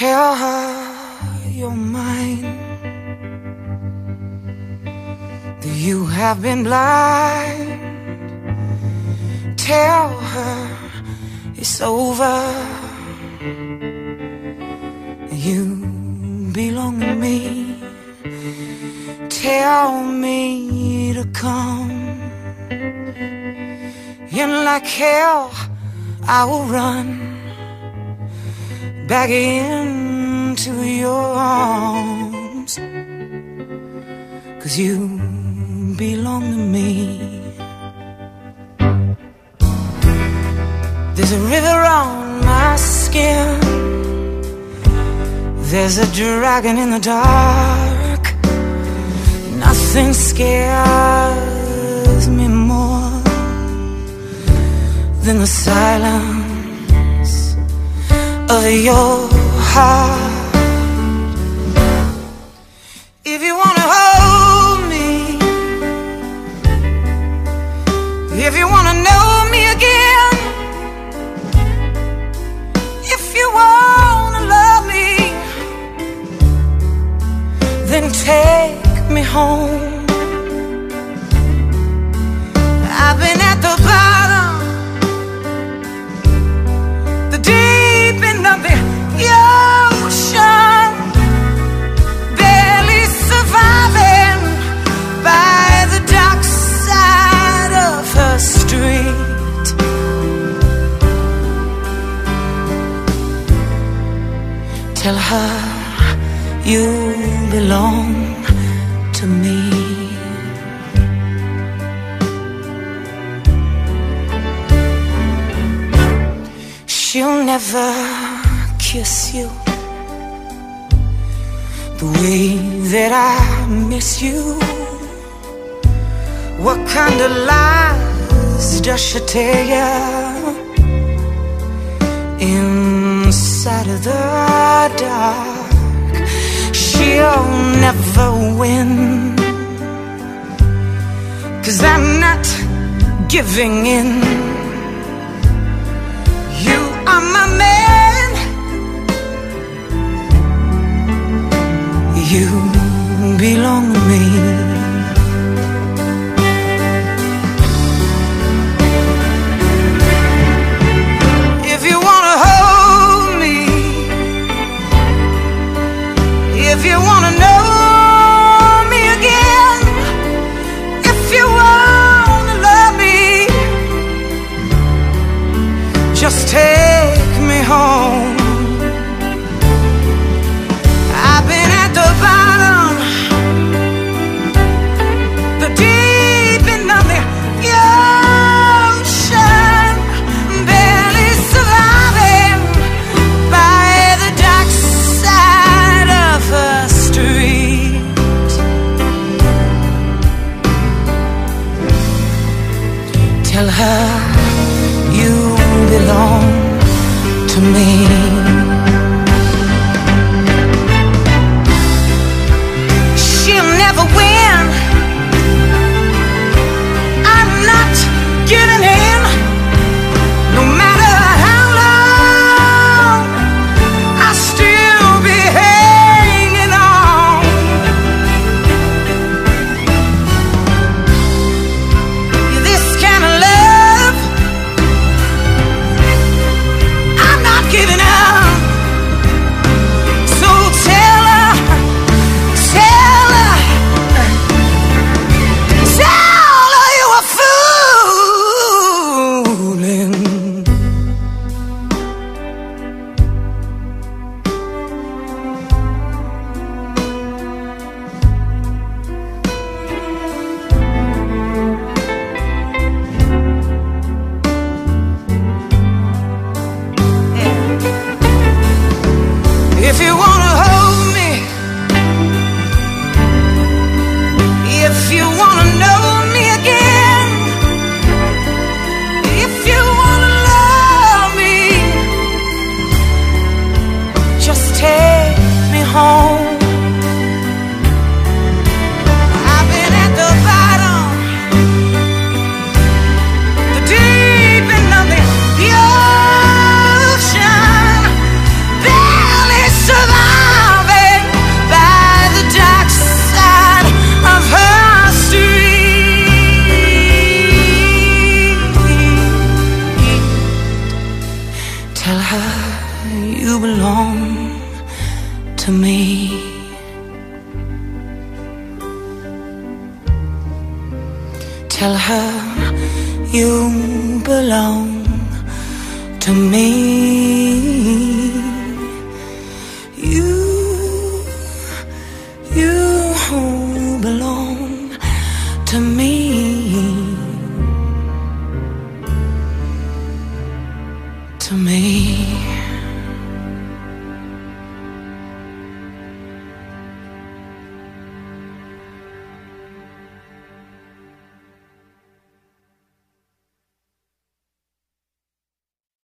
Tell her you're mine. That you have been blind. Tell her it's over. You belong to me. Tell me to come. And like hell, I will run back into your arms. Cause you belong to me. There's a river on my skin. There's a dragon in the dark. Nothing scares me more than the silence of your heart. If you wanna hold me, if you wanna know me again, if you wanna love me, then take me home. I've been at the bottom, Tell her you belong to me. She'll never kiss you the way that I miss you. What kind of lies does she tell you inside of the dark? She'll never win. Cause I'm not giving in. You are my man. You belong to me. Wanna know Tell her you belong to me. If you wanna you belong to me. Tell her you belong to me. You, you belong. To me.